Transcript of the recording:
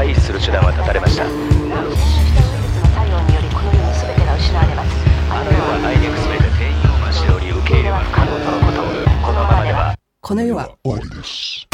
を回避する手段は断たれました。作用によりこの世の全てが失われますあの世はあいにく全て定員を増しており受け入れは不可能とのことこのままではこの世は終わりです。